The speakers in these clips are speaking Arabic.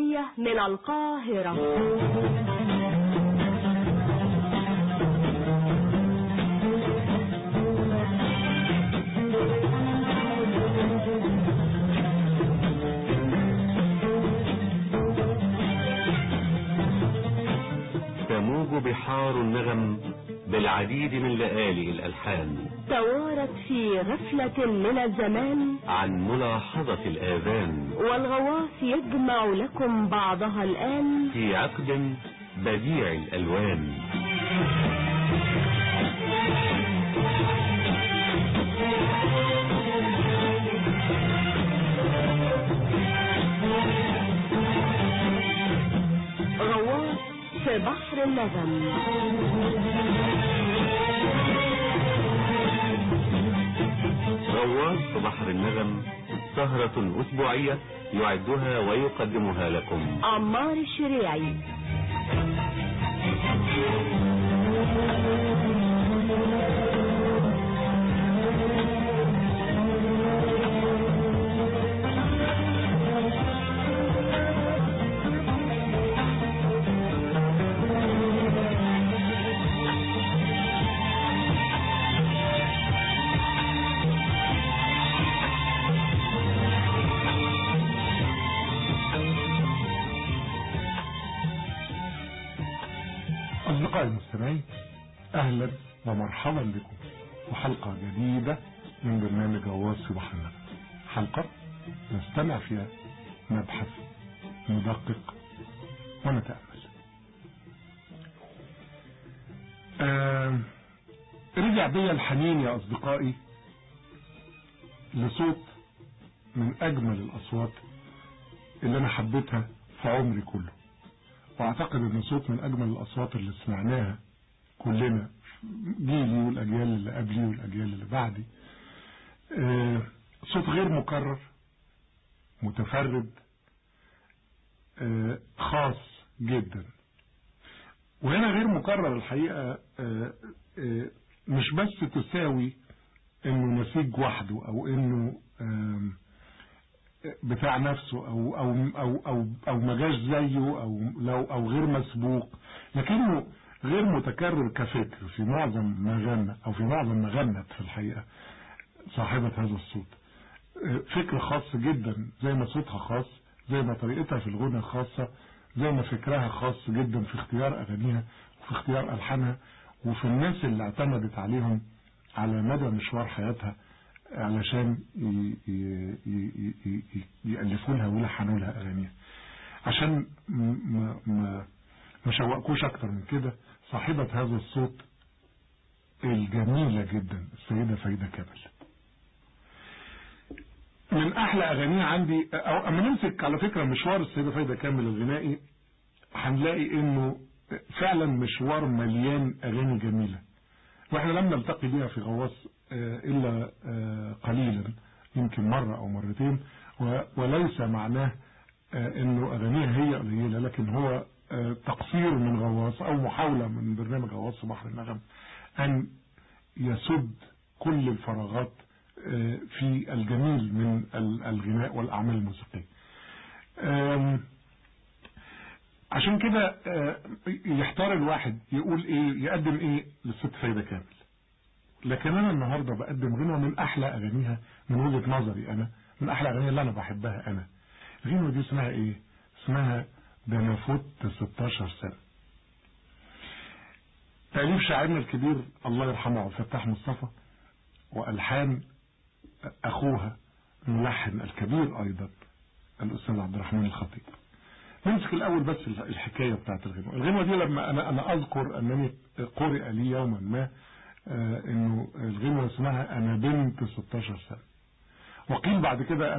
الشرقية من القاهرة. تموج بحار النغم بالعديد من لآلئ الألحان. توارت في غفلة من الزمان. عن ملاحظة الآذان. والغواص يجمع لكم بعضها الآن. في عقد بديع الألوان. غواص في بحر النغم. غواص بحر النغم سهرة أسبوعية يعدها ويقدمها لكم. عمار الشريعي. أصدقائي المستمعين أهلا ومرحبا بكم. وحلقة جديدة من برنامج غواص في بحر النغم حلقة نستمع فيها نبحث ندقق ونتأمل. آه رجع بي الحنين يا أصدقائي لصوت من أجمل الأصوات اللي أنا حبيتها في عمري كله. وأعتقد إن صوت من أجمل الأصوات اللي سمعناها كلنا جيلي والأجيال اللي قبلي والأجيال اللي بعدي. آه، صوت غير مكرر متفرد آه، خاص جدا. وهنا غير مكرر الحقيقة آه، مش بس تساوي إنه نسيج وحده أو إنه بتاع نفسه أو أو أو أو, أو ما جاش زيه أو لو أو غير مسبوق لكنه غير متكرر كفكر في معظم ما غنى أو في معظم ما غنت في الحقيقة صاحبة هذا الصوت. فكر خاص جدا زي ما صوتها خاص زي ما طريقتها في الغنى خاصة زي ما فكرها خاص جدا في اختيار أغانيها وفي اختيار ألحانها وفي الناس اللي اعتمدت عليهم على مدى مشوار حياتها علشان يألفوا لها ويلحنوا لها أغانيها. عشان ما ما شوقكوش أكتر من كده صاحبة هذا الصوت الجميلة جدا السيدة فايدة كامل. من أحلى أغانيها عندي أو أما نمسك على فكرة مشوار السيدة فايدة كامل الغنائي هنلاقي إنه فعلا مشوار مليان أغاني جميلة. وإحنا لم نلتقي بها في غواص آه، إلا آه، قليلا يمكن مرة أو مرتين وليس معناه آه، إنه أغانيها هي قليلة لكن هو تقصير من غواص أو محاولة من برنامج غواص بحر النغم أن يسد كل الفراغات آه، في الجميل من ال- الغناء والأعمال الموسيقية. عشان كده آه، يحتار الواحد يقول إيه يقدم إيه للست فايدة كامل. لكن أنا النهاردة بقدم غنوة من أحلى أغانيها من وجهة نظري أنا من أحلى أغانيها اللي أنا بحبها أنا. الغنوة دي اسمها إيه؟ اسمها ده أنا فوت 16 سنة. تأليف شاعرنا الكبير الله يرحمه عبد الفتاح مصطفى وألحان أخوها الملحن الكبير أيضا الأستاذ عبد الرحمن الخطيب. نمسك الأول بس الحكاية بتاعت الغنوة. الغنوة دي لما أنا أنا أذكر أنني قرئ لي يوما ما آه، إنه الغنوة اسمها أنا بنت 16 سنة. وقيل بعد كده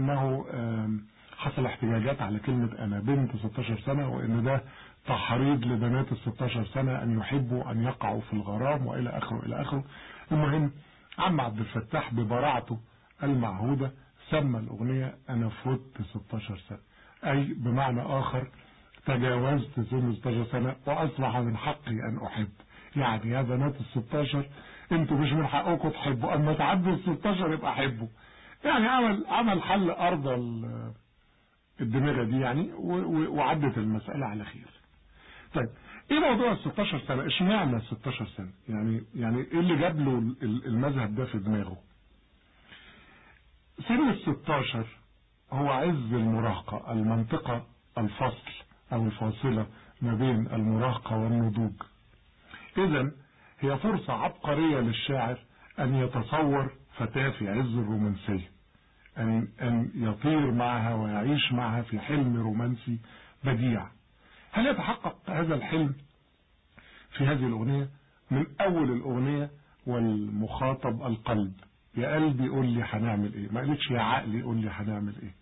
آم، حصل احتجاجات على كلمة أنا بنت 16 سنة وإن ده تحريض لبنات ال 16 سنة أن يحبوا أن يقعوا في الغرام وإلى آخره إلى آخره. المهم عم عبد الفتاح ببراعته المعهودة سمى الأغنية أنا فوت 16 سنة. أي بمعنى آخر تجاوزت سن 16 سنة وأصبح من حقي أن أحب. يعني يا بنات ال 16 أنتوا مش من حقكم تحبوا. أما تعدوا ال 16 يبقى حبوا يعني عمل عمل حل أرض الدماغة دي يعني وعدت المسألة على خير. طيب إيه موضوع ال 16 سنة؟ اشمعنى ال 16 سنة؟ يعني يعني إيه اللي جاب له المذهب ده في دماغه؟ سن ال 16 هو عز المراهقة المنطقة الفصل أو الفاصلة ما بين المراهقة والنضوج. اذا هي فرصة عبقرية للشاعر أن يتصور فتاة في عز الرومانسية. أن, أن يطير معها ويعيش معها في حلم رومانسي بديع. هل يتحقق هذا الحلم في هذه الأغنية؟ من أول الأغنية والمخاطب القلب. يا قلبي قول لي هنعمل إيه. ما قالتش يا عقلي قول لي هنعمل إيه.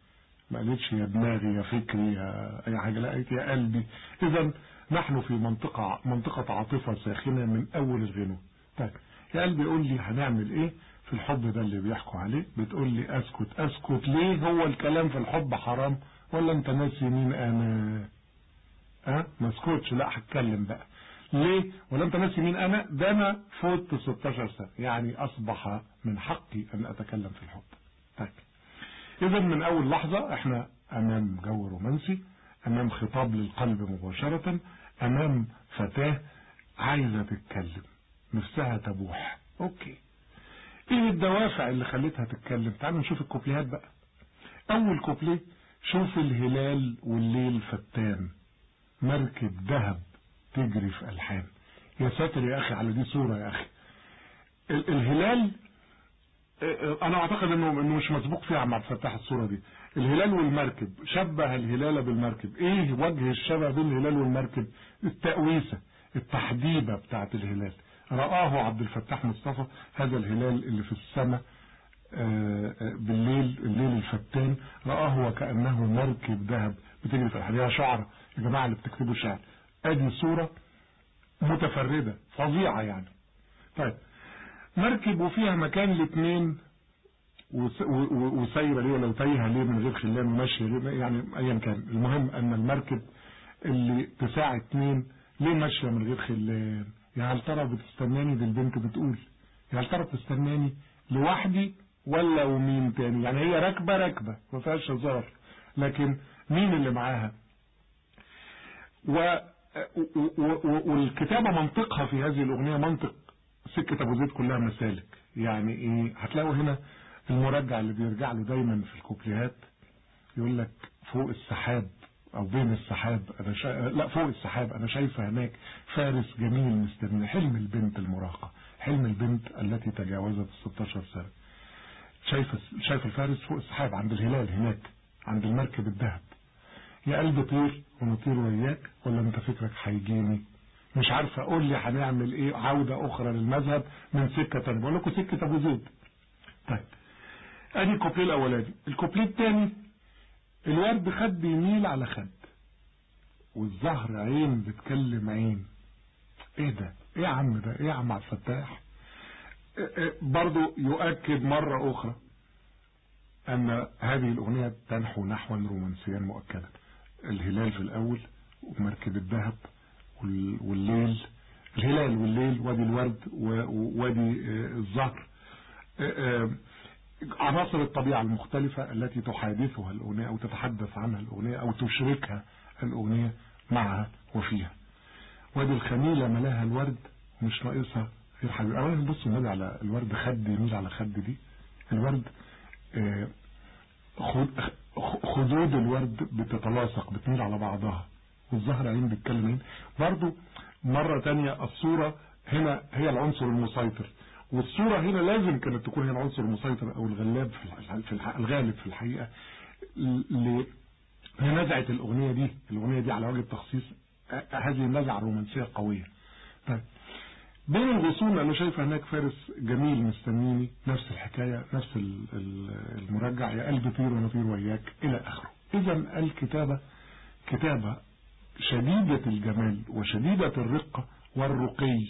ما قالتش يا دماغي يا فكري يا أي حاجة. لا يا قلبي. اذا نحن في منطقه منطقة عاطفة ساخنة من أول الغنوه طيب يا قلبي قول لي هنعمل إيه؟ في الحب ده اللي بيحكوا عليه بتقول لي أسكت أسكت. ليه هو الكلام في الحب حرام؟ ولا أنت ناسي مين أنا؟ ها؟ ما اسكتش لا هتكلم بقى. ليه؟ ولا أنت ناسي مين أنا؟ ده أنا فوت 16 سنة. يعني أصبح من حقي أن أتكلم في الحب. طيب. اذا من أول لحظة إحنا أمام جو رومانسي أمام خطاب للقلب مباشرة أمام فتاة عايزة تتكلم. نفسها تبوح. okay. إيه الدوافع اللي خلتها تتكلم؟ تعالوا نشوف الكوبليهات بقى. أول كوبليه شوف الهلال والليل فتان. مركب ذهب تجري في ألحان. يا ساتر يا أخي على دي صورة يا أخي. الهلال أنا أعتقد انه إنه مش مسبوق فيها عم عبد الفتاح الصورة دي. الهلال والمركب شبه الهلال بالمركب. إيه وجه الشبه بين الهلال والمركب؟ التأويسة التحديبة بتاعت الهلال. رآه عبد الفتاح مصطفى هذا الهلال اللي في السماء بالليل الليل الفتان رآه وكأنه مركب ذهب بتجري في الحديقة شعر يا جماعة اللي بتكتبوا شعر أدي صورة متفردة فظيعة يعني. طيب مركب وفيها مكان الاثنين وسايرة ليه لو تايهة ليه من غير خلان وماشية ليه يعني ايا كان. المهم أن المركب اللي تساع اتنين ليه ماشية من غير خلان يا هل ترى بتستناني؟ دي البنت بتقول. يا هل ترى بتستناني؟ لوحدي ولا ومين تاني؟ يعني هي راكبة راكبة ما فيهاش هزار. لكن مين اللي معاها؟ و والكتابة منطقها في هذه الأغنية منطق سكة أبو زيد كلها مسالك. يعني إيه؟ هتلاقوا هنا المرجع اللي بيرجع له دايما في الكوبليهات يقول لك فوق السحاب. أو بين السحاب أنا شا... لا فوق السحاب أنا شايفة هناك. فارس جميل مستني حلم البنت المراهقة. حلم البنت التي تجاوزت ال 16 سنة. شايف شايف الفارس فوق السحاب عند الهلال هناك عند المركب الذهب. يا قلبي طير ونطير وياك ولا أنت فكرك هيجيني؟ مش عارفة أقول لي هنعمل إيه عودة أخرى للمذهب من سكة ثانية بقول لكم سكة أبو زيد. طيب. ادي الكوبليه الأولاني. الكوبليه الثاني الورد خد بيميل على خد. والزهر عين بتكلم عين. إيه ده؟ إيه يا عم ده؟ إيه يا عم عبد الفتاح؟ برضو يؤكد مرة أخرى أن هذه الأغنية تنحو نحوا رومانسيا مؤكدا. الهلال في الأول ومركب الذهب والليل. الهلال والليل وادي الورد ووادي الزهر. عناصر الطبيعة المختلفة التي تحادثها الأغنية أو تتحدث عنها الأغنية أو تشركها الأغنية معها وفيها. وادي الخميلة ملاها الورد مش ناقصها. غير حبيب أولا بص النبي على الورد خد يميل على خد دي. الورد خدود الورد بتتلاصق بتميل على بعضها. والزهر عين بيتكلم عين. برضو مرة تانية الصورة هنا هي العنصر المسيطر. والصورة هنا لازم كانت تكون هي العنصر المسيطر أو الغلاب في الغالب في الحقيقة لنزعة الأغنية دي الأغنية دي على وجه التخصيص هذه النزعة الرومانسية قوية. طيب بين الغصون أنا شايف هناك فارس جميل مستنيني نفس الحكاية نفس المرجع يا قلبي طير ونطير وياك إلى آخره. إذا الكتابة كتابة شديدة الجمال وشديدة الرقة والرقي.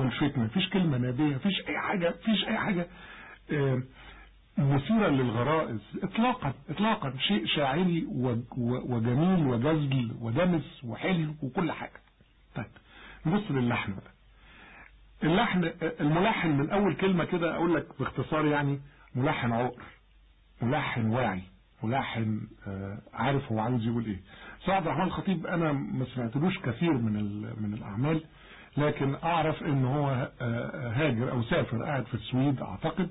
والفتنة فيش كلمة نابية فيش أي حاجة فيش أي حاجة. مثيرة للغرائز اطلاقا اطلاقا. شيء شاعري وجميل وجزل ودمس وحلو وكل حاجة. طيب نبص للحن بقى. اللحن الملحن من أول كلمة كده أقول لك باختصار يعني ملحن عقر ملحن واعي ملحن آه، عارف هو عاوز يقول إيه. سعد الرحمن الخطيب أنا ما سمعتلوش كثير من من الأعمال لكن أعرف إن هو آه، هاجر أو سافر قاعد في السويد أعتقد.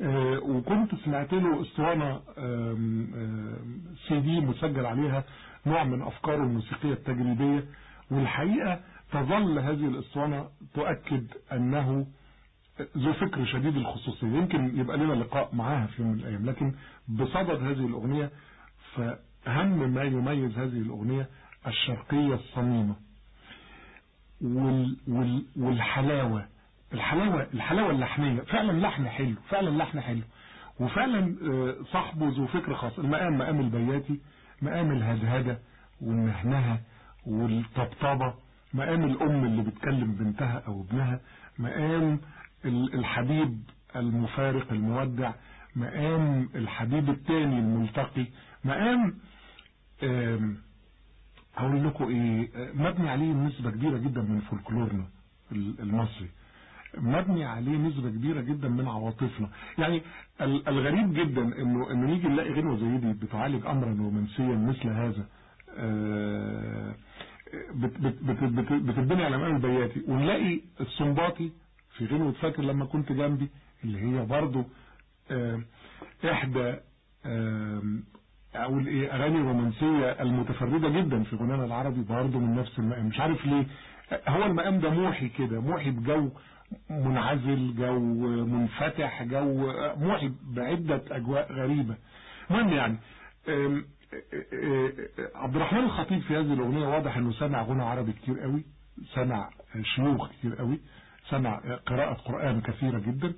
آه، وكنت سمعت له آم، سي دي مسجل عليها نوع من أفكاره الموسيقية التجريبية. والحقيقة تظل هذه الأسطوانة تؤكد أنه ذو فكر شديد الخصوصية. يمكن يبقى لنا لقاء معاها في يوم من الأيام لكن بصدد هذه الأغنية فأهم ما يميز هذه الأغنية الشرقية الصميمة. وال وال والحلاوة. الحلاوة الحلاوة اللحنيه فعلا لحن حلو فعلا لحن حلو. وفعلا آه، صاحبه ذو فكر خاص المقام مقام البياتي مقام الهدهدة والنهنهة والطبطبة مقام الأم اللي بتكلم بنتها أو ابنها مقام ال- الحبيب المفارق المودع مقام الحبيب التاني الملتقي مقام هقول لكم إيه مبني عليه نسبة كبيرة جدا من فولكلورنا ال- المصري. مبني عليه نسبة كبيرة جدا من عواطفنا. يعني ال- الغريب جدا إنه إنه نيجي نلاقي غنوة زي دي بتعالج امرا رومانسيا مثل هذا. آه، بت- بت- بت- بت- بتتبني على مقام البياتي. ونلاقي السنباطي في غنوة فاكر لما كنت جنبي اللي هي برضو آه، إحدى آم، أقول إيه اغاني رومانسيه المتفردة جدا في غنانا العربي برضه من نفس المقام. مش عارف ليه. هو المقام ده موحي كده موحي بجو منعزل جو منفتح جو موحي بعدة أجواء غريبة. المهم يعني آم، آه، آه، عبد الرحمن الخطيب في هذه الأغنية واضح إنه سمع غنى عربي كتير قوي سمع شيوخ كتير قوي سمع قراءة قرآن كثيرة جدا.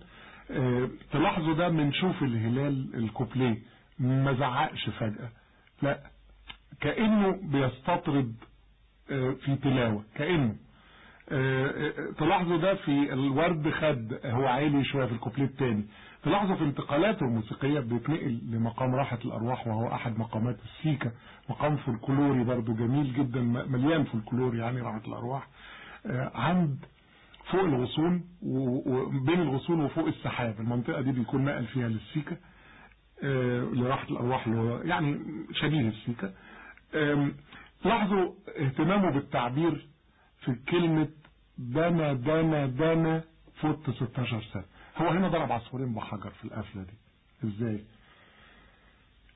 تلاحظوا ده من شوف الهلال الكوبليه. ما زعقش فجأة. لا كأنه بيستطرد آه، في تلاوة كأنه. آه، آه، تلاحظوا ده في الورد خد هو عالي شوية في الكوبليه الثاني تلاحظوا في انتقالاته الموسيقية بيتنقل لمقام راحة الأرواح وهو أحد مقامات السيكا. مقام فولكلوري برضو جميل جدا مليان فولكلور يعني راحة الأرواح. عند فوق الغصون وبين الغصون وفوق السحاب. المنطقة دي بيكون نقل فيها للسيكا. لراحة الأرواح اللي هو يعني شبيه السيكا لاحظوا اهتمامه بالتعبير في كلمة دنا دنا دنا فوت 16 سنة. هو هنا ضرب عصفورين بحجر في القفلة دي. إزاي؟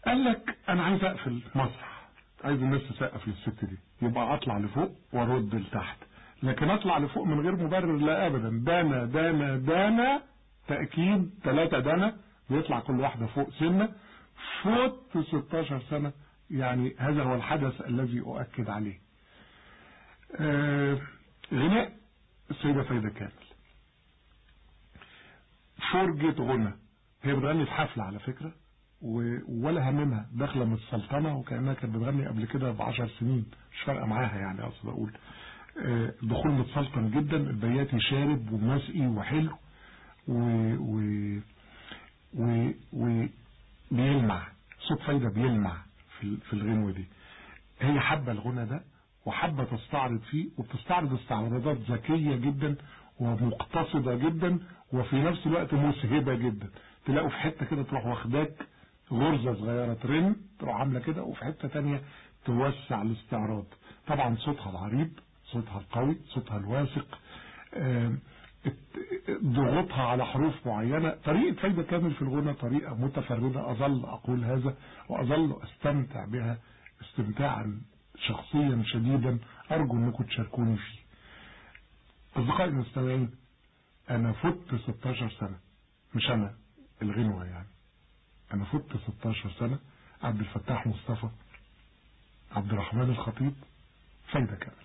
قال لك أنا عايز أقفل مسرح. عايز الناس تسقف للست دي. يبقى أطلع لفوق وأرد لتحت. لكن أطلع لفوق من غير مبرر لا ابدا. دانا دانا دانا تأكيد ثلاثة دانا. بيطلع كل واحدة فوق سنة. فوت 16 سنة يعني هذا هو الحدث الذي أؤكد عليه. آه، غناء السيدة فايدة كامل. فرجة غنى. هي بتغني في حفلة على فكرة ولا هممها. داخلة من السلطنة وكأنها كانت بتغني قبل كده بعشر سنين. مش فارقة معاها يعني أقصد أقول. آه، دخول متسلطن جدا. البياتي شارب ومسقي وحلو و... و... و... و... بيلمع صوت فايدة بيلمع في ال- في الغنوة دي. هي حابة الغنى ده وحابة تستعرض فيه وبتستعرض استعراضات ذكية جدا ومقتصدة جدا وفي نفس الوقت مسهبة جدا. تلاقوا في حتة كده تروح واخداك غرزة صغيرة ترن تروح عاملة كده وفي حتة تانية توسع الاستعراض. طبعا صوتها العريض صوتها القوي صوتها الواثق. ضغوطها على حروف معينة. طريقة فايدة كامل في الغنى طريقة متفردة. أظل أقول هذا وأظل أستمتع بها استمتاعا شخصيا شديدا. أرجو أنكم تشاركوني فيه. أصدقائي المستمعين أنا فت 16 سنة. مش أنا الغنوة يعني. أنا فت 16 سنة. عبد الفتاح مصطفى عبد الرحمن الخطيب فايدة كامل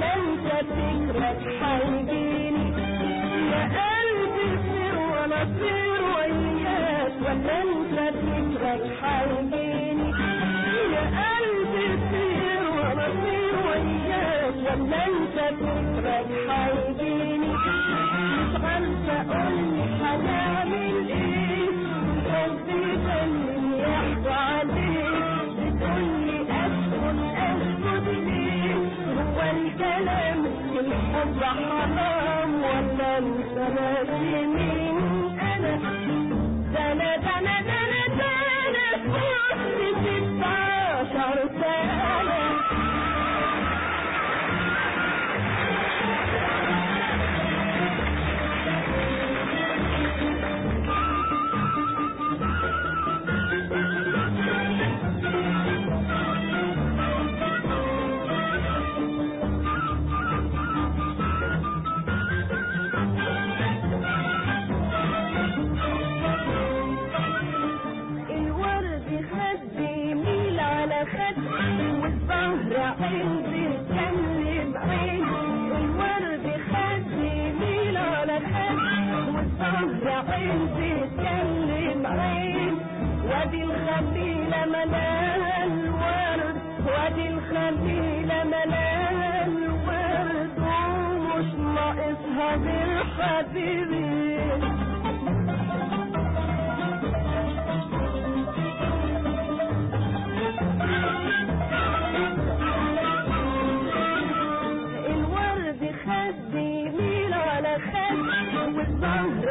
ما انت فكرك هيجيني يا قلبي سير وأنا سير وياك ولا انت فكرك هيجيني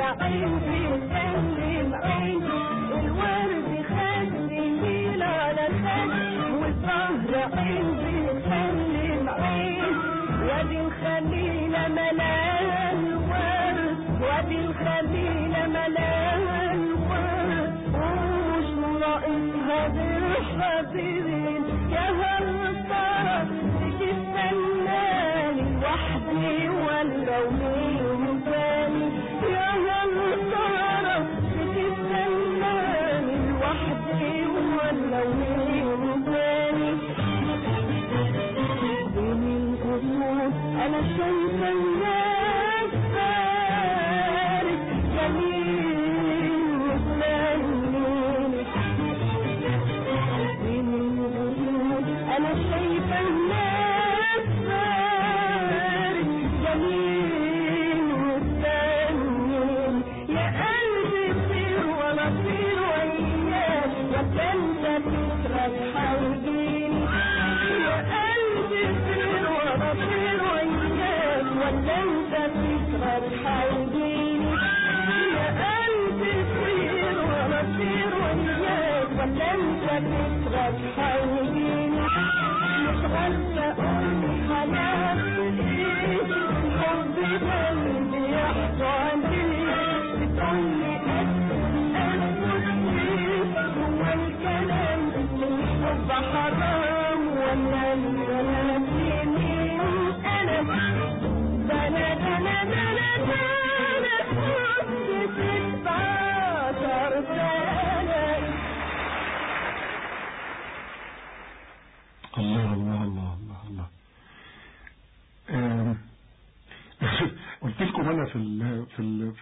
على قلب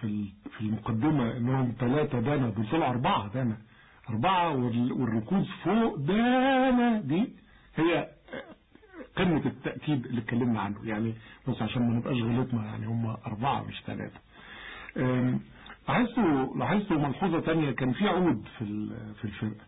في في ال في المقدمة إنهم ثلاثة دانا دول أربعة دانا. أربعة وال- والركوز فوق دانا دي هي قمة التأكيد اللي اتكلمنا عنه. يعني بس عشان ما نبقاش غلطنا يعني هم أربعة مش ثلاثة آم، لاحظتوا لاحظتوا ملحوظة تانية كان في عود في في الفرقة.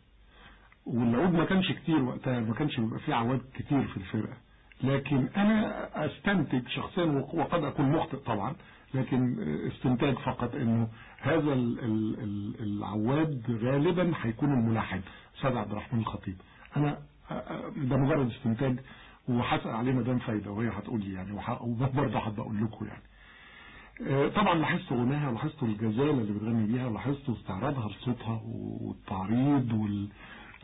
والعود ما كانش كتير وقتها ما كانش بيبقى فيه عواد كتير في الفرقة. لكن أنا أستنتج شخصيا وقد أكون مخطئ طبعا لكن استنتاج فقط إنه هذا ال- ال- ال- العواد غالبا هيكون الملحن. أستاذ عبد الرحمن الخطيب أنا ده مجرد استنتاج وهسأل عليه مدام فايدة وهي هتقول لي يعني وبرضه أقول لكم يعني. آه، طبعا لاحظت غناها ولاحظت الجزالة اللي بتغني بيها ولاحظت استعراضها لصوتها والتعريض وال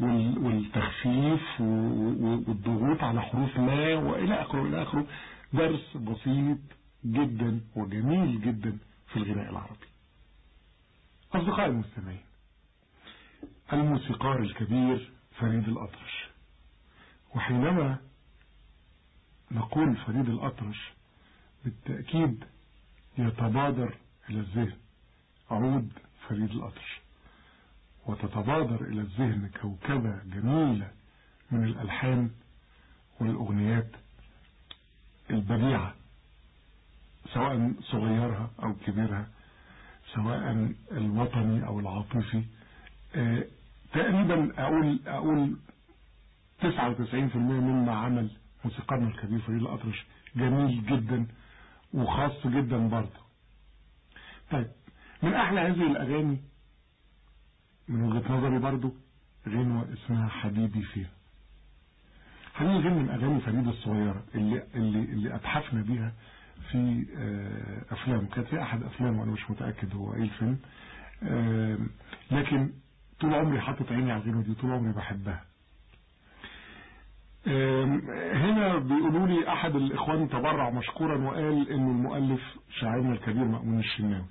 وال- والتخفيف والضغوط على حروف ما وإلى آخره إلى آخره. درس بسيط جدا وجميل جدا في الغناء العربي. أصدقائي المستمعين الموسيقار الكبير فريد الأطرش. وحينما نقول فريد الأطرش بالتأكيد يتبادر إلى الذهن عود فريد الأطرش. وتتبادر إلى الذهن كوكبة جميلة من الألحان والأغنيات البديعة سواء صغيرها أو كبيرها سواء الوطني أو العاطفي آه، تقريبا أقول أقول 99% مما عمل موسيقارنا الكبير فريد الأطرش جميل جدا وخاص جدا برضه. طيب من أحلى هذه الأغاني من وجهة نظري برضه غنوة اسمها حبيبي فين حبيبي فين من أغاني فريد الصغيرة اللي, اللي, اللي أتحفنا بيها في آه، أفلام كانت في أحد أفلام وأنا مش متأكد هو إيه الفيلم. آه، لكن طول عمري حاطط عيني على الغنوة دي طول عمري بحبها. آم، هنا بيقولوا لي أحد الإخوان تبرع مشكورا وقال إنه المؤلف شاعرنا الكبير مأمون الشناوي.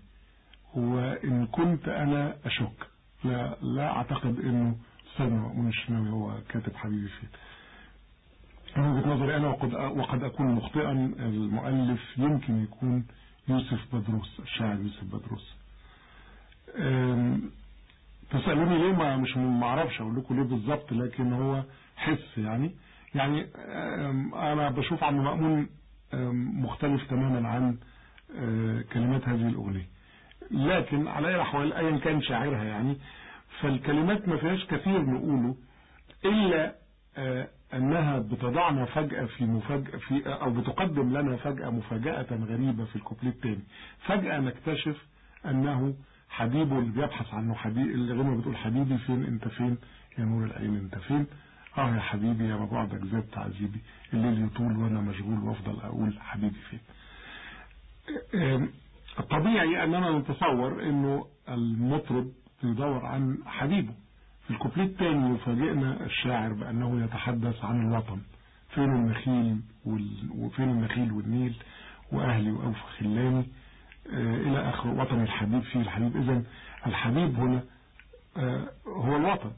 وان كنت أنا أشك. لا لا أعتقد إنه استاذنا مأمون الشناوي هو كاتب حبيبي فين من وجهة نظري أنا وقد وقد أكون مخطئا المؤلف يمكن يكون يوسف بدروس الشاعر يوسف بدروس تسألوني ليه ما مش ما أعرفش أقول لكم ليه بالظبط لكن هو حس يعني. يعني أنا بشوف عم مأمون مختلف تماما عن آه، كلمات هذه الأغنية. لكن على أي الاحوال ايا كان شاعرها يعني فالكلمات ما فيهاش كثير نقوله إلا أنها بتضعنا فجأة في مفاجأة في أو بتقدم لنا فجأة مفاجأة غريبة في الكوبليه التاني. فجأة نكتشف أنه حبيبه اللي بيبحث عنه حبيب الغنوة بتقول حبيبي فين أنت؟ فين؟ يا نور العين أنت فين؟ آه يا حبيبي يا مبعدك زاد تعذيبي. الليل يطول وأنا مشغول وأفضل أقول حبيبي فين؟ الطبيعي أننا نتصور إنه المطرب يدور عن حبيبه. في الكوبليه الثاني يفاجئنا الشاعر بأنه يتحدث عن الوطن. فين النخيل. وفين النخيل والنيل وأهلي وأوفى خلاني؟ آه إلى اخره وطن الحبيب فيه الحبيب. اذا الحبيب هنا آه هو الوطن.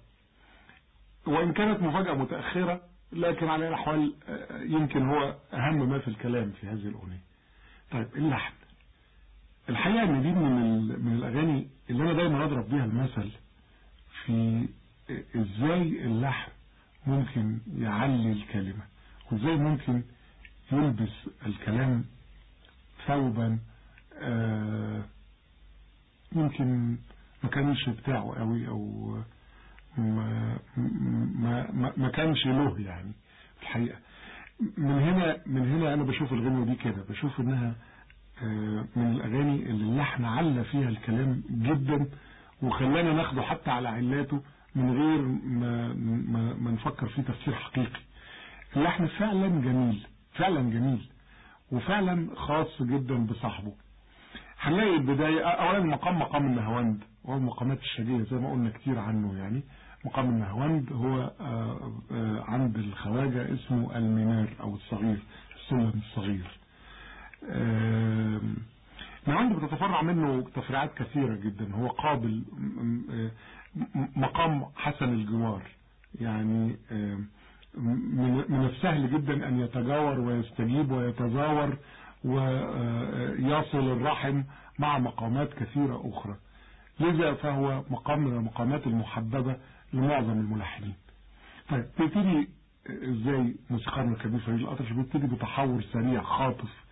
وإن كانت مفاجأة متأخرة لكن على الأحوال آه، يمكن هو أهم ما في الكلام في هذه الأغنية. طيب اللحن. الحقيقة إن دي من, من الأغاني اللي أنا دايما أضرب بيها المثل في إزاي اللحن ممكن يعلي الكلمة وإزاي ممكن يلبس الكلام ثوبا آه، يمكن ما كانش بتاعه قوي ما ما ما, ما كانش له يعني في الحقيقة. من هنا من هنا أنا بشوف الغنوة دي كده بشوف إنها آه، من الأغاني اللي اللحن علّى فيها الكلام جدا وخلانا ناخده حتى على علاته من غير ما, ما, ما نفكر فيه تفسير حقيقي. اللحن فعلا جميل فعلا جميل وفعلا خاص جدا بصاحبه. هنلاقي البداية اولا مقام مقام النهواند هو المقامات الشجية زي ما قلنا كتير عنه يعني. مقام النهواند هو آه، آه، عند الخواجة اسمه المنار أو الصغير السلم الصغير. نهواند بتتفرع منه تفريعات كثيرة جدا. هو قابل مقام حسن الجوار. يعني آم، من من السهل جدا أن يتجاور ويستجيب ويتزاور ويصل الرحم مع مقامات كثيرة أخرى. لذا فهو مقام من المقامات المحببة لمعظم الملحنين. طيب بيبتدي إزاي موسيقارنا الكبير؟ فريد الأطرش بيبتدي بتحور سريع خاطف.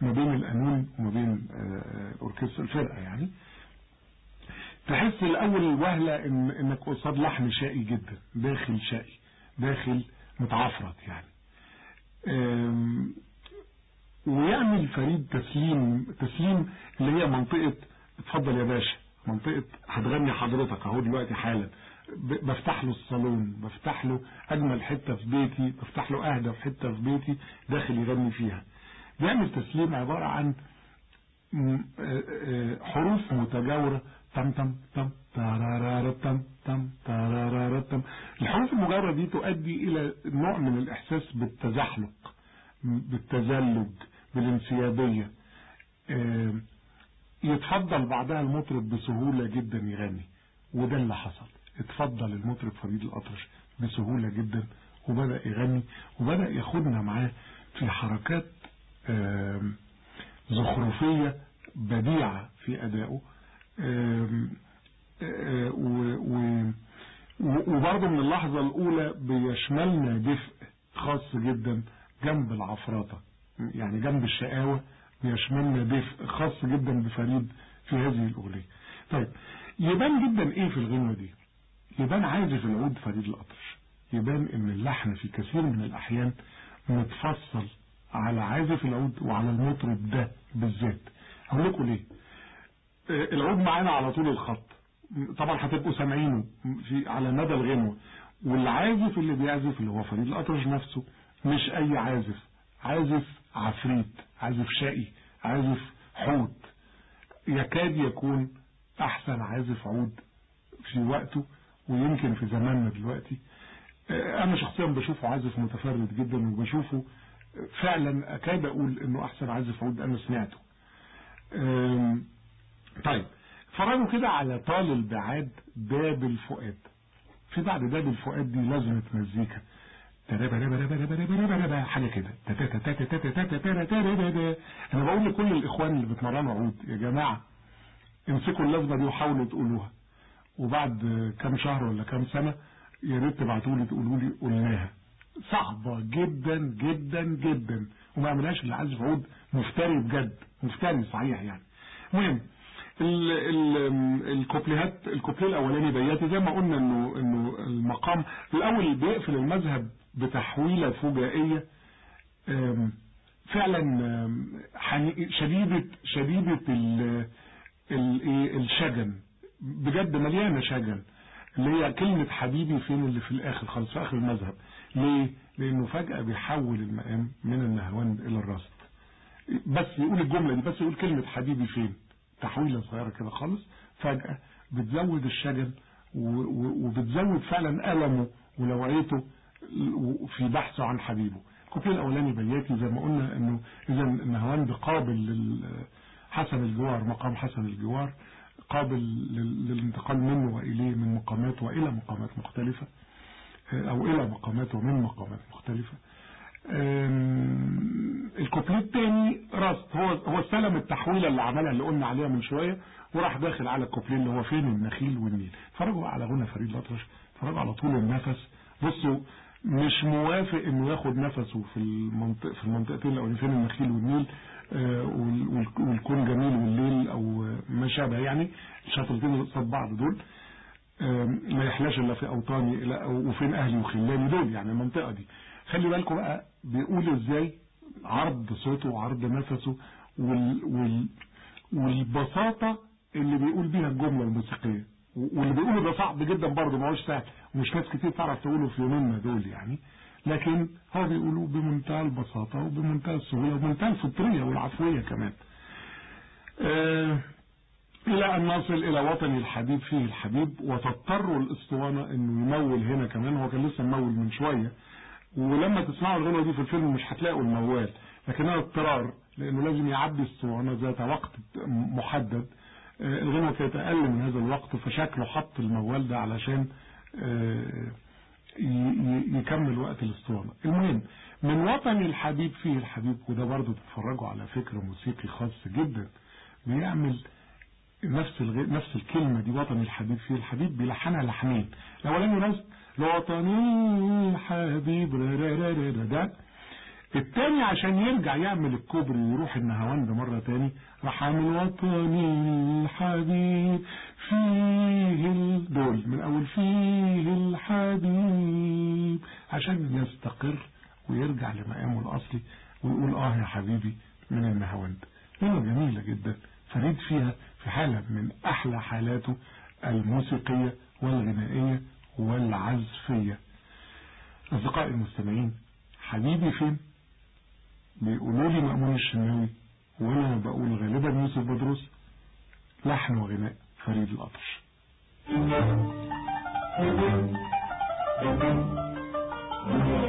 ما بين القانون وما بين آه، أوركسترا الفرقة يعني. تحس الأول وهلة إن إنك قصاد لحن شقي جدا داخل شقي داخل متعفرت يعني. ويعمل فريد تسليم تسليم اللي هي منطقة اتفضل يا باشا منطقة هتغني حضرتك أهو دلوقتي حالا. بفتح له الصالون بفتح له أجمل حتة في بيتي بفتح له أهدى حتة في بيتي داخل يغني فيها. بيعمل تسليم عبارة عن آه، آه، حروف متجاورة. تم تم تم تارارارا تم تم تارارارا تم. الحروف المجاورة دي تؤدي إلى نوع من الإحساس بالتزحلق بالتزلج بالانسيابية. يتفضل بعدها المطرب بسهولة جدا يغني وده اللي حصل. اتفضل المطرب فريد الأطرش بسهولة جدا وبدأ يغني وبدأ ياخدنا معاه في حركات زخرفية بديعة في أدائه. آه، وبرضه من اللحظة الأولى بيشملنا دفء خاص جدا جنب العفرطة. يعني جنب الشقاوة بيشملنا دفء خاص جدا بفريد في هذه الأغنية. طيب يبان جدا إيه في الغنوة دي؟ يبان عازف العود فريد الأطرش. يبان إن اللحن في كثير من الأحيان متفصل عازف العود وعلى المطرب ده بالذات. هقول لكم ليه. آه، العود معانا على طول الخط. طبعا هتبقوا سامعينه في على مدى الغنوة. والعازف اللي بيعزف اللي هو فريد الأطرش نفسه مش أي عازف. عازف عفريت عازف شقي عازف حوت. يكاد يكون أحسن عازف عود في وقته ويمكن في زماننا دلوقتي. آه، أنا شخصيا بشوفه عازف متفرد جدا وبشوفه فعلا أكاد أقول إنه أحسن عازف عود أنا سمعته طيب فرجوا كده على طال البعاد باب الفؤاد في بعد باب الفؤاد دي لازمة مزيكا حاجة كده أنا بقول لكل الاخوان اللي بيتمرنوا عود يا جماعة امسكوا اللازمة دي وحاولوا تقولوها وبعد كام شهر ولا كام سنة يا ريت تبعتوا لي تقولوا لي قلناها صعبة جدا جدا جدا. وما عملهاش اللي عازف عود. مفتري بجد. مفتري صحيح يعني. المهم ال- ال- الكوبليهات الكوبليه الأولاني بياتي زي ما قلنا إنه إنه المقام. الأول بيقفل المذهب بتحويلة فجائية. فعلا شديدة شديدة إيه، الشجن. بجد مليانة شجن. اللي هي كلمة حبيبي فين اللي في الآخر خالص في آخر المذهب. ليه؟ لأنه فجأة بيحول المقام من النهوان إلى الرصد. بس يقول الجملة دي بس يقول كلمة حبيبي فين؟ تحويلة صغيرة كده خالص. فجأة بتزود الشجن وبتزود فعلا ألمه ونوعيته في بحثه عن حبيبه. الكوبليه الأولاني بياتي زي ما قلنا إنه إذا النهوان بقابل حسن الجوار مقام حسن الجوار قابل لل- للانتقال منه وإليه من مقامات وإلى مقامات مختلفة. أو إلى مقامات ومن مقامات مختلفة. الكوبليه الثاني راست هو هو استلم التحويلة اللي عملها اللي قلنا عليها من شوية وراح داخل على الكوبليه اللي هو فين؟ النخيل والنيل. فرجوا على غنى فريد الأطرش فرجوا على طول النفس. بصوا مش موافق إنه ياخد نفسه في المنطقة في المنطقتين الأولين فين النخيل والنيل آه، وال- وال- والكون جميل والليل أو ما شابه يعني الشطرتين اللي قصاد بعض دول. ما يحلاش إلا في اوطاني لا وفين أهلي وخلاني دول يعني المنطقة دي. خلي بالكم بقى بيقول إزاي عرض صوته وعرض نفسه وال وال والبساطة اللي بيقول بيها الجملة الموسيقية. واللي بيقوله ده صعب جدا برضه ما هوش سهل. ومش ناس كتير تعرف تقوله في يومنا دول يعني. لكن هو بيقوله بمنتهى البساطة وبمنتهى السهولة وبمنتهى الفطرية والعفوية كمان. آه إلى أن نصل إلى وطني الحبيب فيه الحبيب وتضطر الأسطوانة إنه يمول هنا كمان هو كان لسه ممول من شوية. ولما تسمعوا الغنوة دي في الفيلم مش هتلاقوا الموال لكنها اضطرار لأنه لازم يعدي الأسطوانة ذات وقت محدد. آه الغنوة كانت أقل من هذا الوقت فشكله حط الموال ده علشان آه يكمل وقت الأسطوانة. المهم من وطني الحبيب فيه الحبيب وده برضه تتفرجوا على فكر موسيقي خاص جدا بيعمل نفس. نفس الكلمة دي وطني الحبيب فيه الحبيب بيلحنها لحنين. الأولاني نفس لوطني الحبيب ده التاني عشان يرجع يعمل الكوبري ويروح النهاوند مرة تاني راح عامل وطني الحبيب فيه دول من أول فيه الحبيب عشان يستقر ويرجع لمقامه الأصلي ويقول آه يا حبيبي من النهاوند لغة جميلة جدا. فريد فيها في حالة من أحلى حالاته الموسيقية والغنائية والعزفية. أصدقائي المستمعين حبيبي فين؟ بيقولوا لي مأمون الشناوي وأنا بقول غالبا يوسف بدروس لحن وغناء فريد الأطرش. حبيبي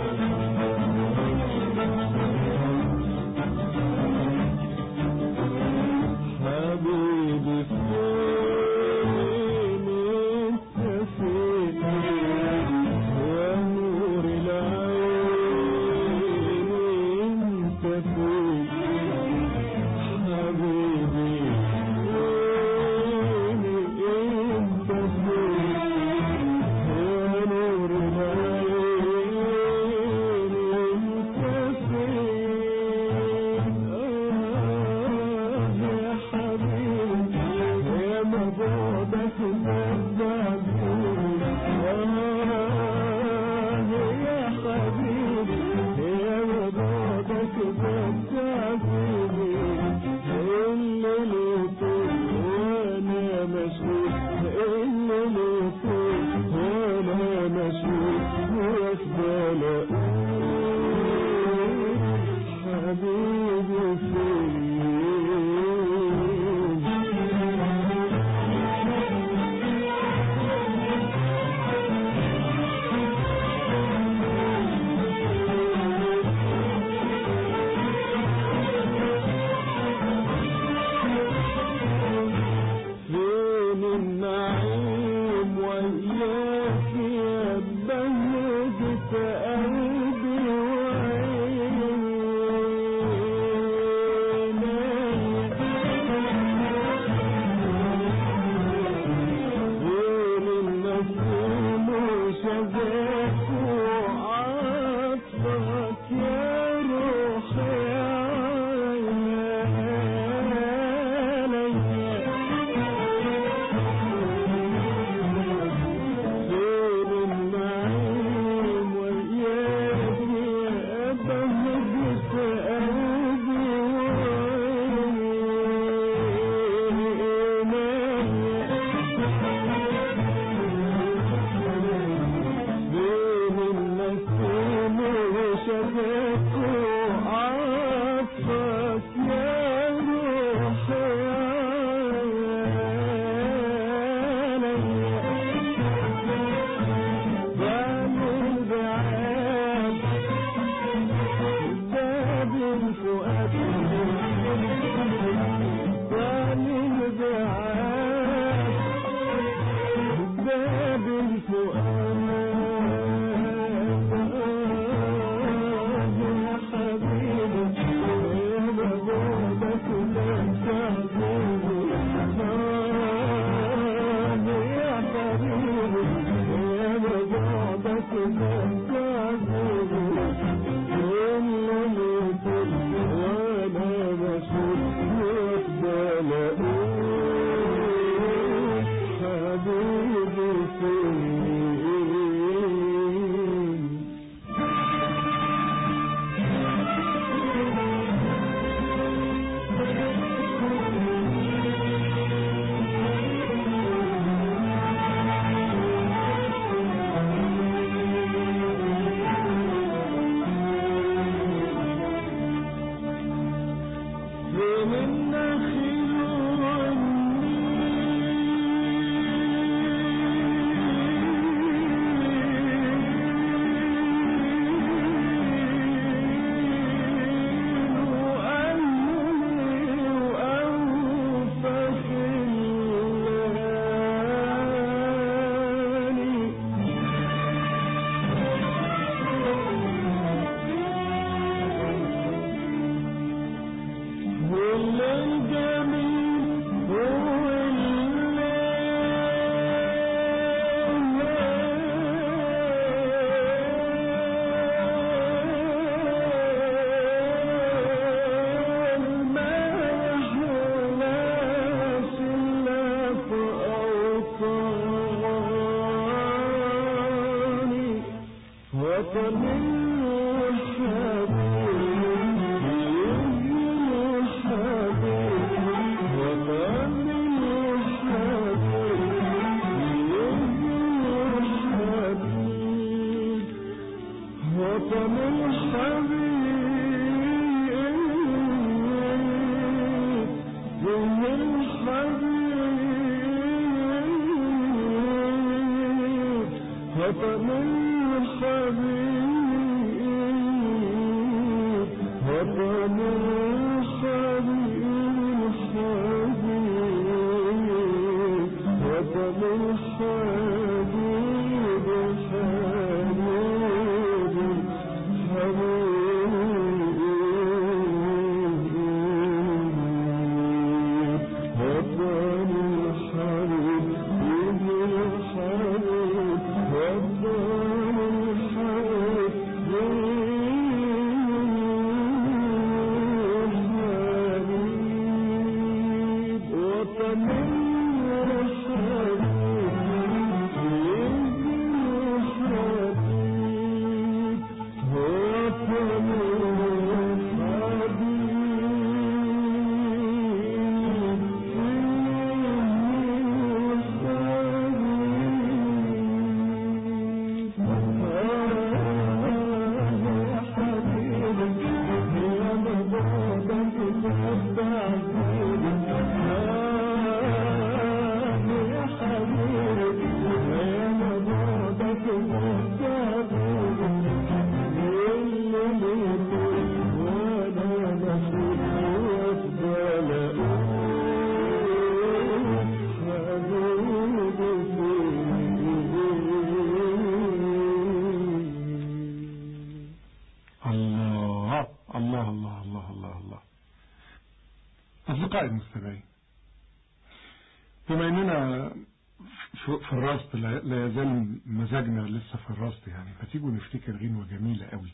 في الراست لا يزال مزاجنا لسه في الراست يعني. فتيجوا نفتكر غنوة جميلة قوي.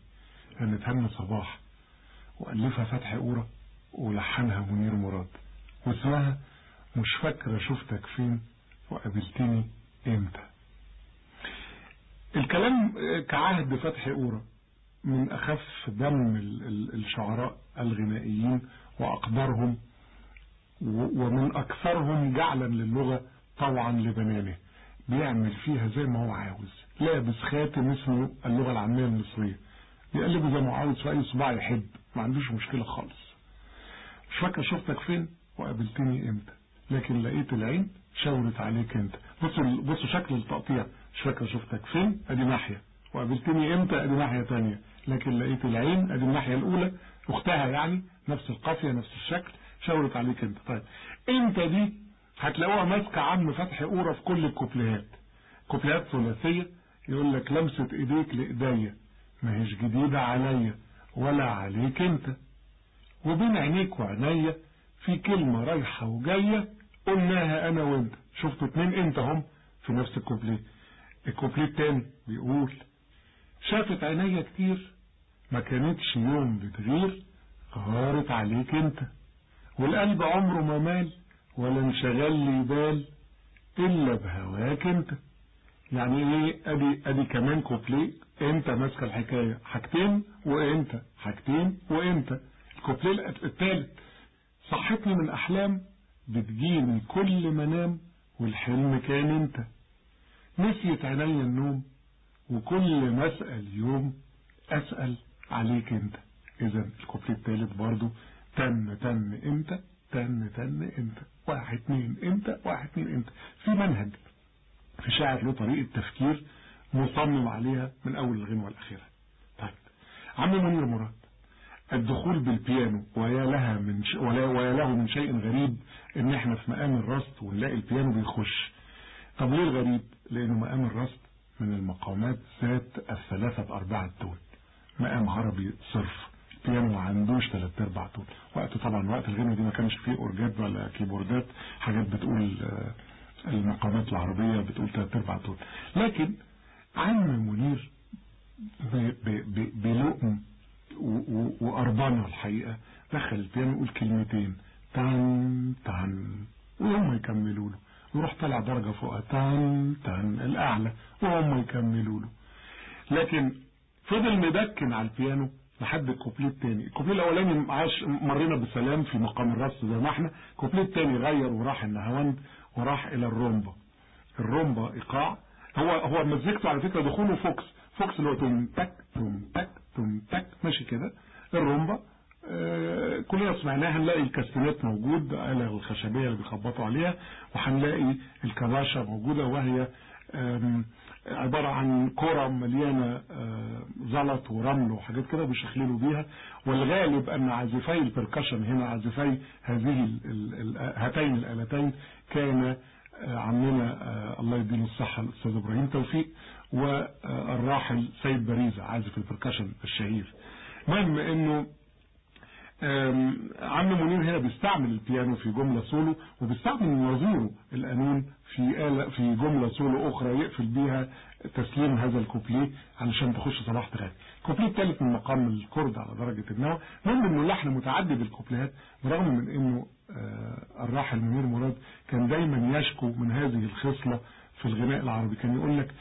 كانت هنا صباح وألفها فتحي قورة ولحنها منير مراد. واسمها مش فاكرة شفتك فين وقابلتني إمتى. الكلام كعهد فتحي قورة من أخف دم ال- ال- الشعراء الغنائيين وأقدرهم ومن أكثرهم جعلا للغة طوعا لبنانه. بيعمل فيها زي ما هو عاوز. لابس خاتم اسمه اللغة العامية المصرية. بيقلبه زي ما هو عاوز في أي صباع يحب. ما عندوش مشكلة خالص. مش فاكر شفتك فين؟ وقابلتني إمتى. لكن لقيت العين شاورت عليك انت بصوا بصوا شكل التقطيع. مش فاكر شفتك فين؟ أدي ناحية. وقابلتني إمتى؟ أدي ناحية تانية. لكن لقيت العين أدي الناحية الأولى. أختها يعني نفس القافية نفس الشكل. شاورت عليك انت طيب انت دي هتلاقوها ماسكة عم فتحي قورة في كل الكوبليهات. كوبليهات ثلاثية يقول لك لمسة إيديك لإيديا. ما هيش جديدة عليا ولا عليك أنت. وبين عينيك وعينيا في كلمة رايحة وجاية قلناها أنا وأنت. شفتوا اتنين أنت هم في نفس الكوبليه. الكوبليه التاني بيقول شافت عينيا كتير ما كانتش يوم بتغير غارت عليك أنت. والقلب عمره ما مال ولا انشغل لي بال إلا بهواك انت يعني إيه؟ أدي أدي كمان كوبليه. انت ماسكه الحكاية؟ حاجتين وانت حاجتين وانت الكوبليه التالت. صحتني من احلام بتجيني كل منام والحلم كان انت نسيت عينيا النوم. وكل ما أسأل يوم أسأل عليك انت اذا الكوبليه التالت برضو تن تن انت تن تن انت واحد اتنين انت واحد اتنين انت في منهج. في شاعر له طريقة تفكير مصمم عليها من أول الغنوة الأخيرة. طيب عم منير مراد الدخول بالبيانو ويا لها من ش... ولا ويا له من شيء غريب إن إحنا في مقام الرصد ونلاقي البيانو بيخش. طب ليه الغريب؟ لأنه مقام الرصد من المقامات ذات الثلاثة ارباع تون مقام عربي صرف. البيانو ما عندوش ثلاث أرباع تون وقت طبعا وقت الغنوة دي ما كانش فيه أورجات ولا كيبوردات حاجات بتقول آه المقامات العربية بتقول ثلاث أرباع تون لكن عم منير ب- ب- ب- بلقم و- و- وأربانة الحقيقة دخل البيانو يقول كلمتين تان تان وهم يكملوا له. ويروح طلع درجة فوقها تان تان الأعلى وهم يكملوا له. لكن فضل مدكن على البيانو لحد الكوبليه التاني الكوبليه الأولاني عاش مرينا بسلام في مقام الراست زي ما إحنا. الكوبليه التاني غير وراح النهاوند وراح إلى الرومبا. الرومبا إيقاع. هو هو مزيكته على فكرة دخوله fox. fox اللي هو توم تك توم تك توم تك ماشي كده. الرومبا آه كلنا سمعناها. هنلاقي الكاستنات موجود الآلة الخشبية اللي بيخبطوا عليها وهنلاقي الكباشة موجودة وهي عبارة عن كرة مليانة زلط ورمل وحاجات كده بيشخللوا بيها. والغالب أن عازفي البركشن هنا عازفي هذه هاتين الآلتين كان عمنا الله يديله الصحة الأستاذ إبراهيم توفيق والراحل سيد باريزة عازف ال percussion الشهير المهم إنه عم منير هنا بيستعمل البيانو في جملة سولو وبيستعمل نظيره القانون في آلة في جملة سولو أخرى يقفل بيها تسليم هذا الكوبليه علشان تخش صلاح تغني الكوبليه الثالث من مقام الكرد على درجة النوى. المهم إنه اللحن متعدد الكوبليهات برغم من إنه الراحل منير مراد كان دايما يشكو من هذه الخصلة في الغناء العربي. كان يقول لك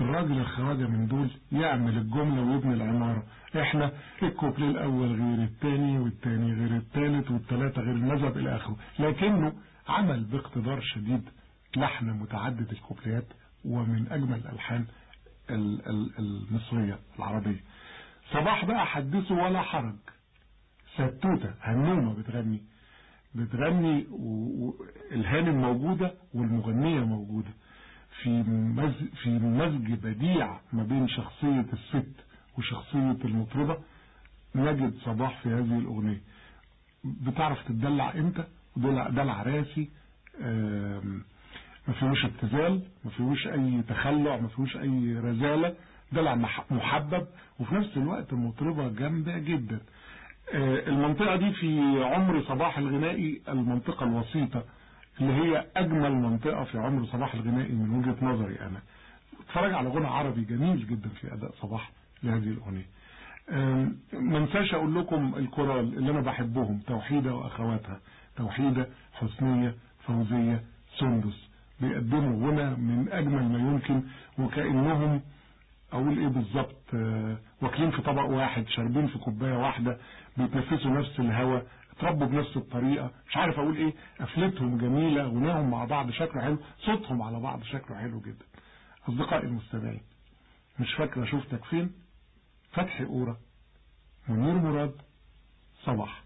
الراجل الخواجة من دول يعمل الجملة ويبني العمارة. إحنا الكوبليه الأول غير الثاني والثاني غير الثالث والثلاثة غير المذهب إلى آخره. لكنه عمل باقتدار شديد لحن متعدد الكوبليات ومن أجمل الألحان المصرية العربية. صباح بقى حدثه ولا حرج. ستوتة هنومة بتغني. بتغني والهانم موجودة والمغنية موجودة. في. في مزج بديع ما بين شخصية الست وشخصية المطربة نجد صباح في هذه الأغنية. بتعرف تدلع إمتى؟ دلع, دلع راسي ما فيهوش ابتذال ما فيهوش أي تخلع ما فيهوش أي رزالة دلع محبب وفي نفس الوقت المطربة جامدة جدا. المنطقة دي في عمر صباح الغنائي المنطقة الوسيطة اللي هي أجمل منطقة في عمر صباح الغنائي من وجهة نظري أنا. اتفرج على غنى عربي جميل جدا في أداء صباح. لهذه الأغنية. ما انساش أقول لكم الكورال اللي أنا بحبهم توحيدة وأخواتها. توحيدة حسنية فوزية سندس. بيقدموا غنى من أجمل ما يمكن وكأنهم أقول إيه بالظبط واكلين في طبق واحد شاربين في كوباية واحدة بيتنفسوا نفس الهواء اتربوا بنفس الطريقة. مش عارف أقول إيه. قفلتهم جميلة غناهم مع بعض شكله حلو صوتهم على بعض شكله حلو جدا. أصدقائي المستمعين مش فاكرة شفتك فين؟ فتحي قورة منير مراد صباح.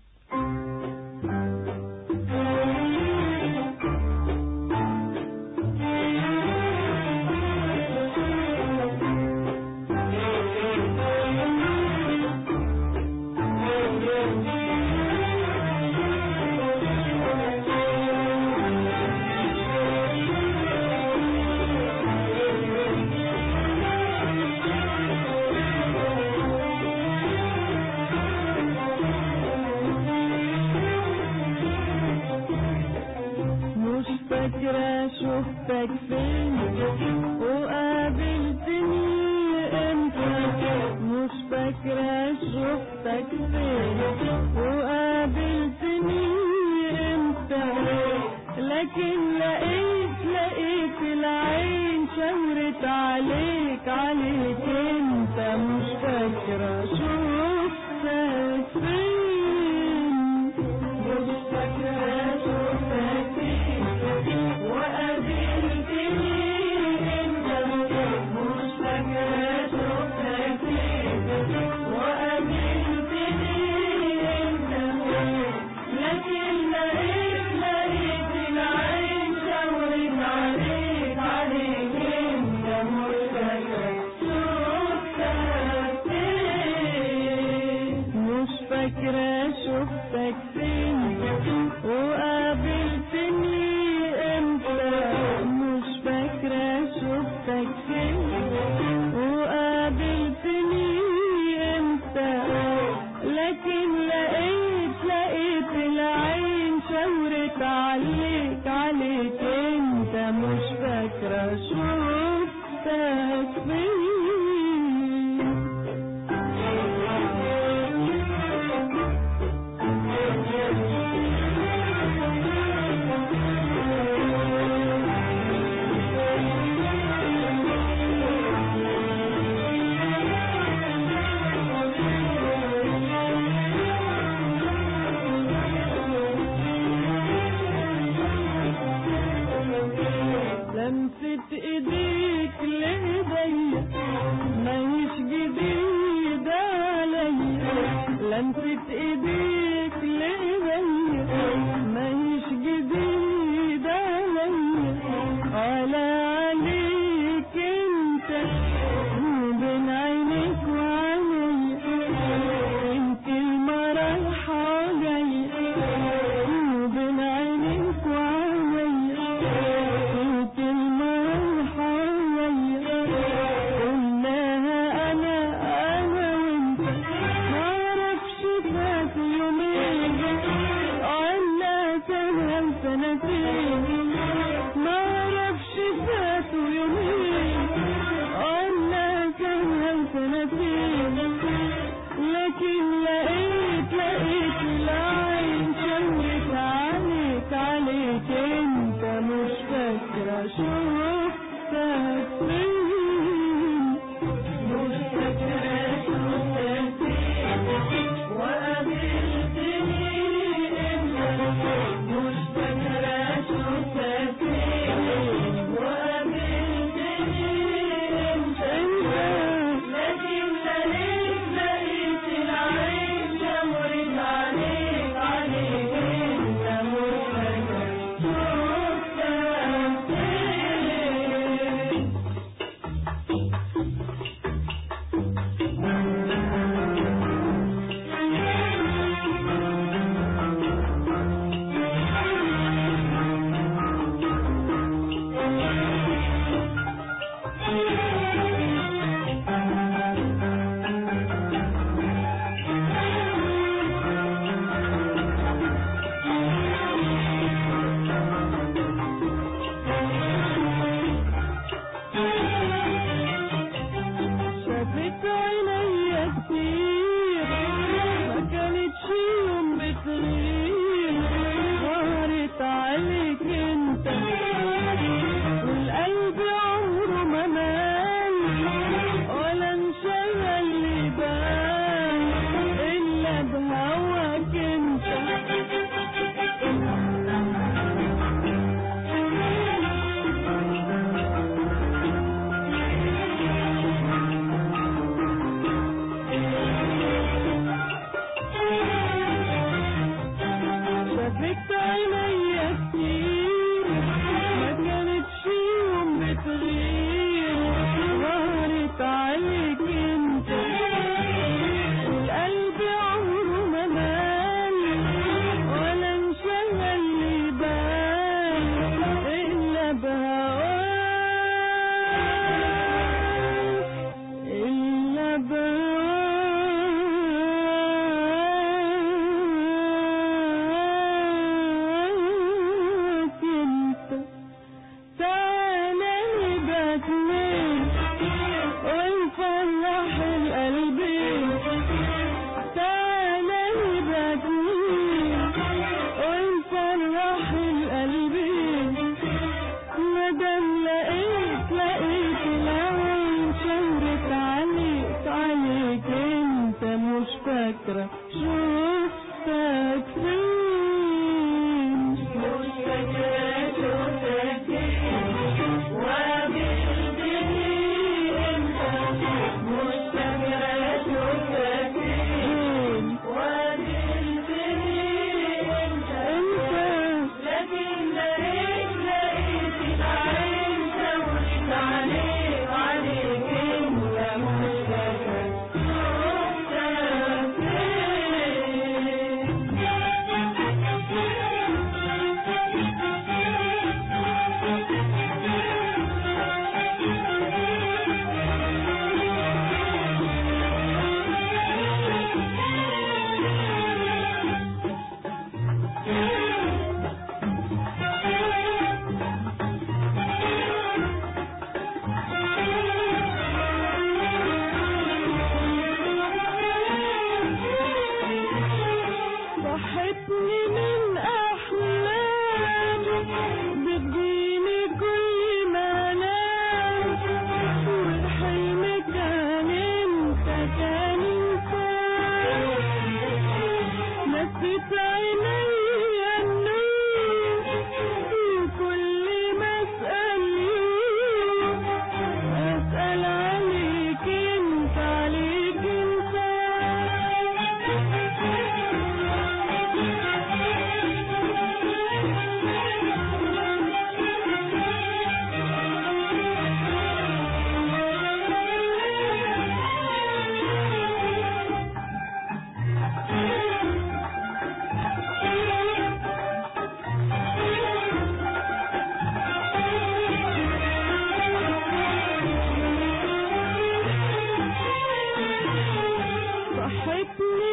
Thank you.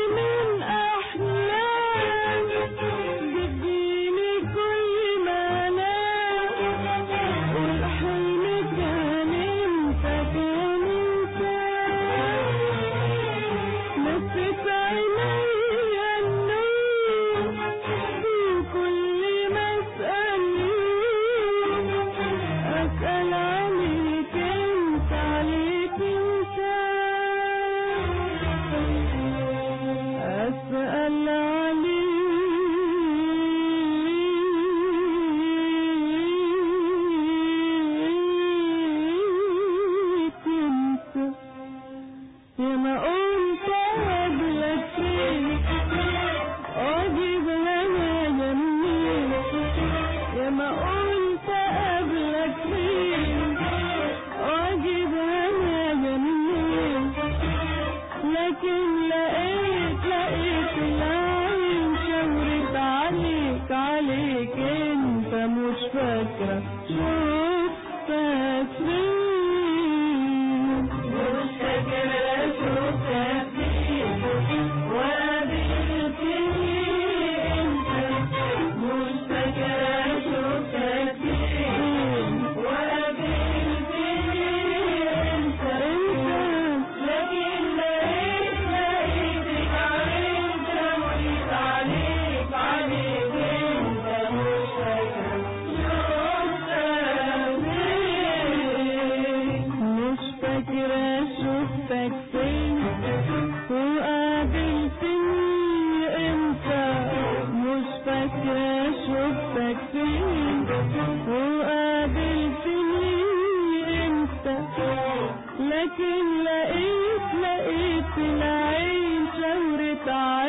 وقابلت مني لكن لقيت لقيت العين شهرت عين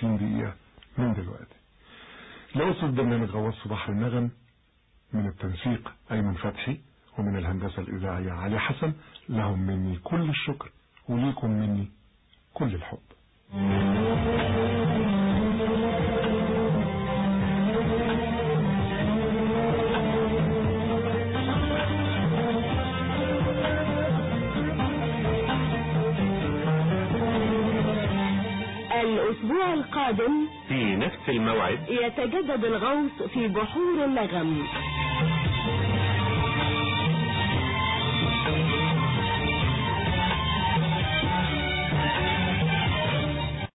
50 دقيقة من دلوقتي. لو وصل برنامج غواص بحر النغم